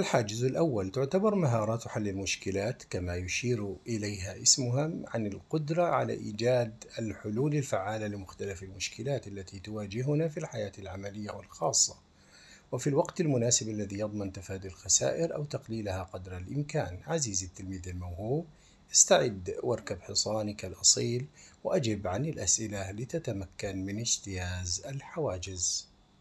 الحاجز الأول تعتبر مهارات حل المشكلات كما يشير إليها اسمها عن القدرة على إيجاد الحلول الفعالة لمختلف المشكلات التي تواجهنا في الحياة العملية والخاصة، وفي الوقت المناسب الذي يضمن تفادي الخسائر أو تقليلها قدر الإمكان. عزيزي التلميذ الموهوب، استعد واركب حصانك الأصيل وأجب عن الأسئلة لتتمكن من اجتياز الحواجز.